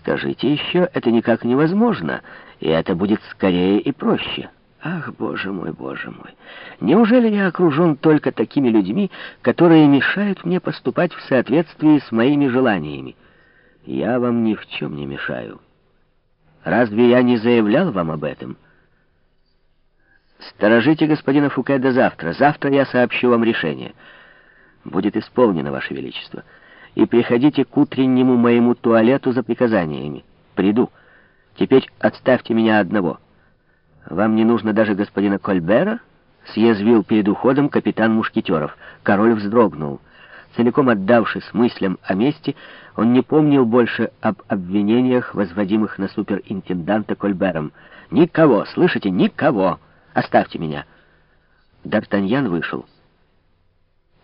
Скажите еще, это никак невозможно, и это будет скорее и проще. Ах, боже мой, боже мой, неужели я окружен только такими людьми, которые мешают мне поступать в соответствии с моими желаниями? Я вам ни в чем не мешаю. Разве я не заявлял вам об этом? Сторожите господина Фуке до завтра. Завтра я сообщу вам решение. Будет исполнено, Ваше Величество. И приходите к утреннему моему туалету за приказаниями. Приду. Теперь отставьте меня одного. Вам не нужно даже господина Кольбера? Съязвил перед уходом капитан Мушкетеров. Король вздрогнул. Целиком отдавшись мыслям о мести, он не помнил больше об обвинениях, возводимых на суперинтенданта Кольбером. «Никого, слышите, никого! Оставьте меня!» Д'Артаньян вышел.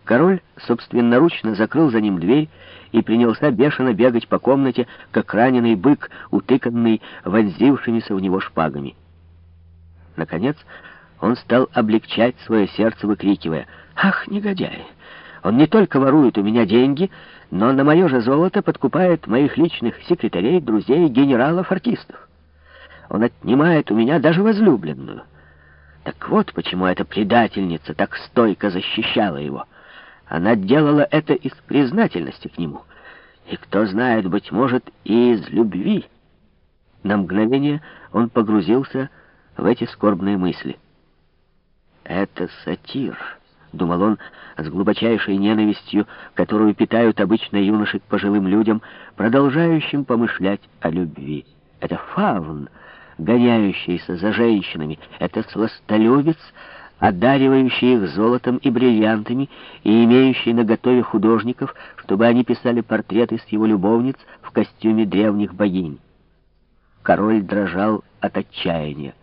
Король собственноручно закрыл за ним дверь и принялся бешено бегать по комнате, как раненый бык, утыканный вонзившимися в него шпагами. Наконец, он стал облегчать свое сердце, выкрикивая «Ах, негодяй! Он не только ворует у меня деньги, но на мое же золото подкупает моих личных секретарей, друзей, генералов, артистов. Он отнимает у меня даже возлюбленную. Так вот почему эта предательница так стойко защищала его». Она делала это из признательности к нему. И кто знает, быть может, и из любви. На мгновение он погрузился в эти скорбные мысли. «Это сатир», — думал он с глубочайшей ненавистью, которую питают обычно юноши к пожилым людям, продолжающим помышлять о любви. «Это фавн, гоняющийся за женщинами, это сластолюбец, одаривающий их золотом и бриллиантами и имеющий наготове художников, чтобы они писали портреты с его любовниц в костюме древних богинь. Король дрожал от отчаяния.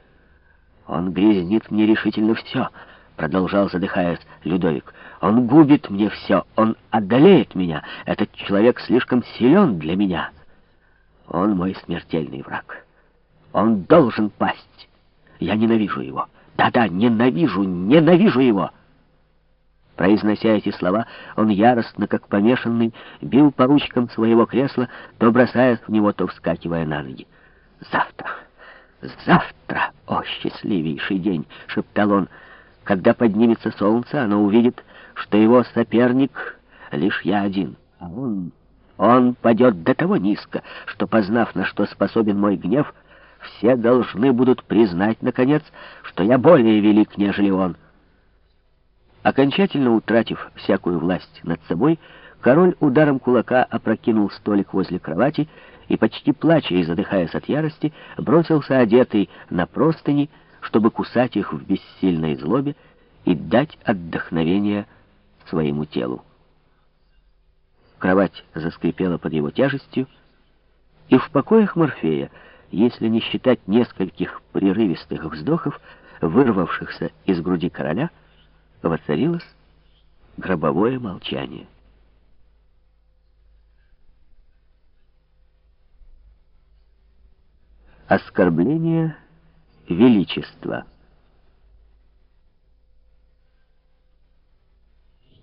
«Он грязнит мне решительно все», — продолжал, задыхаясь, Людовик. «Он губит мне все, он одолеет меня. Этот человек слишком силен для меня. Он мой смертельный враг. Он должен пасть. Я ненавижу его». Да-да, ненавижу, ненавижу его!» Произнося эти слова, он яростно, как помешанный, бил по ручкам своего кресла, то бросаясь в него, то вскакивая на ноги. «Завтра! Завтра! О, счастливейший день!» — шептал он. «Когда поднимется солнце, оно увидит, что его соперник — лишь я один, а он...» Он падет до того низко, что, познав, на что способен мой гнев, все должны будут признать, наконец, что я более велик, нежели он. Окончательно утратив всякую власть над собой, король ударом кулака опрокинул столик возле кровати и, почти плача и задыхаясь от ярости, бросился одетый на простыни, чтобы кусать их в бессильной злобе и дать отдохновение своему телу. Кровать заскрипела под его тяжестью, и в покоях Морфея если не считать нескольких прерывистых вздохов, вырвавшихся из груди короля, воцарилось гробовое молчание. Оскорбление величества.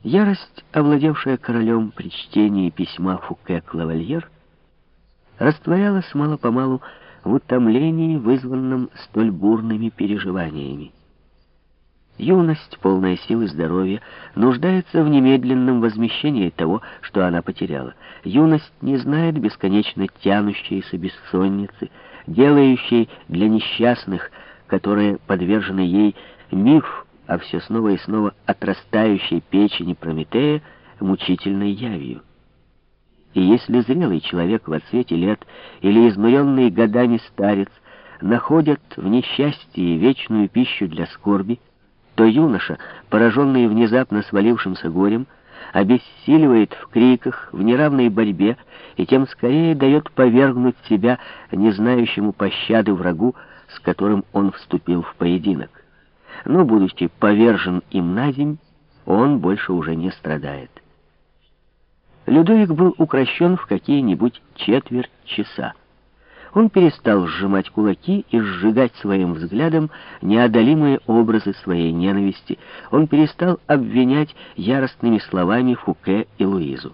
Ярость, овладевшая королем при чтении письма Фуке Клавальер, растворялась мало-помалу в утомлении, вызванном столь бурными переживаниями. Юность, полная сил и здоровья, нуждается в немедленном возмещении того, что она потеряла. Юность не знает бесконечно тянущейся бессонницы, делающей для несчастных, которые подвержены ей, миф о все снова и снова отрастающей печени Прометея мучительной явью. И если зрелый человек в отсвете лет или изнуренный годами старец находят в несчастье вечную пищу для скорби, то юноша, пораженный внезапно свалившимся горем, обессиливает в криках, в неравной борьбе и тем скорее дает повергнуть себя не знающему пощады врагу, с которым он вступил в поединок. Но, будучи повержен им на земь, он больше уже не страдает. Людовик был укращен в какие-нибудь четверть часа. Он перестал сжимать кулаки и сжигать своим взглядом неодолимые образы своей ненависти. Он перестал обвинять яростными словами Фуке и Луизу.